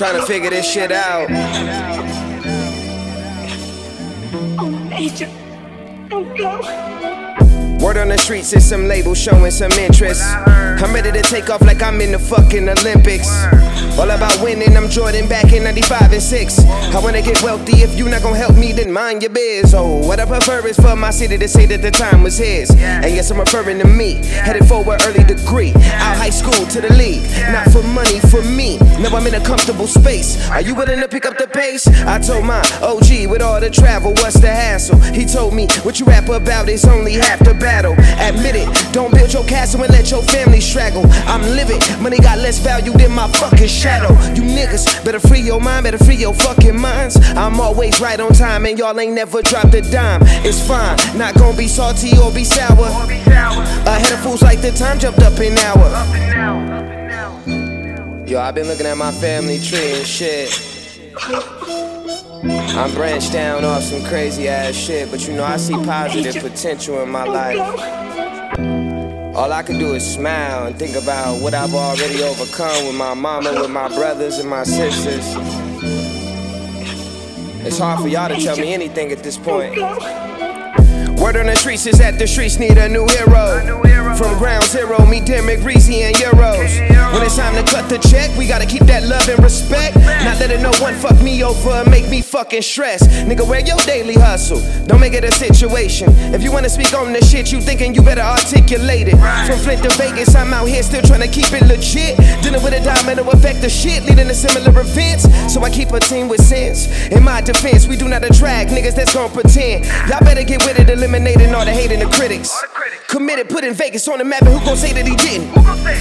Trying to figure this shit out. Oh, Major. Don't go. Word on the streets is some labels showing some interest. I'm ready to take off like I'm in the fucking Olympics. All about winning, I'm Jordan back in 95 and 6. I wanna get wealthy, if you not gonna help me, then mind your biz. Oh, what I prefer is for my city to say that the time was his. And yes, I'm referring to me. Headed for an early degree. Out high school to the league. Not for money, for me. Now I'm in a comfortable space. Are you willing to pick up the pace? I told my OG with all the travel, what's the hassle? He told me what you rap about is only half the battle. Admit it, don't build your castle and let your family straggle. I'm living, money got less value than my fucking shadow. You niggas better free your mind, better free your fucking minds. I'm always right on time and y'all ain't never dropped a dime. It's fine, not gonna be salty or be sour. Ahead of fools like the time jumped up an hour. Yo, I've been looking at my family tree and shit. I'm branched down off some crazy ass shit, but you know I see positive potential in my life. All I can do is smile and think about what I've already overcome with my mama, with my brothers and my sisters. It's hard for y'all to tell me anything at this point. Word on the streets is that the streets need a new hero. From ground zero, me Derek Reezy and Euros. To cut the check, we gotta keep that love and respect. Not letting no one fuck me over and make me fucking stress. Nigga, where your daily hustle? Don't make it a situation. If you wanna speak on the shit you thinking, you better articulate it. From Flint to Vegas, I'm out here still trying to keep it legit. Dealing with a domino effect of shit, leading to similar events. So I keep a team with sense. In my defense, we do not attract niggas that's gonna pretend. Y'all better get with it, eliminating all the hate and the critics. Committed, putting Vegas on the map, and who gon' say that he didn't?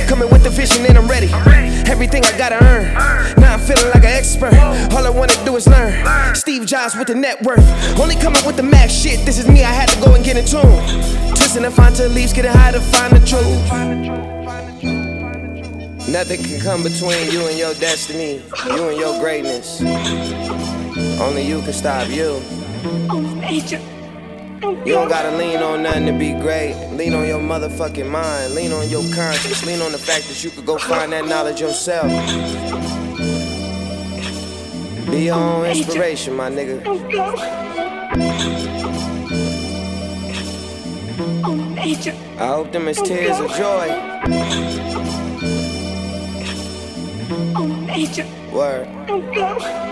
Coming with the vision. Everything I gotta earn. Now I'm feeling like an expert. All I wanna do is learn. Steve Jobs with the net worth. Only coming with the max shit. This is me, I had to go and get in tune. Twisting the fine to leaves, getting high to find the truth. Nothing can come between you and your destiny, you and your greatness. Only you can stop you. Oh, Major. You don't gotta lean on nothing to be great. Lean on your motherfucking mind. Lean on your conscience. Lean on the fact that you could go find that knowledge yourself. Be your own inspiration, my nigga. I hope them is tears of joy. Word.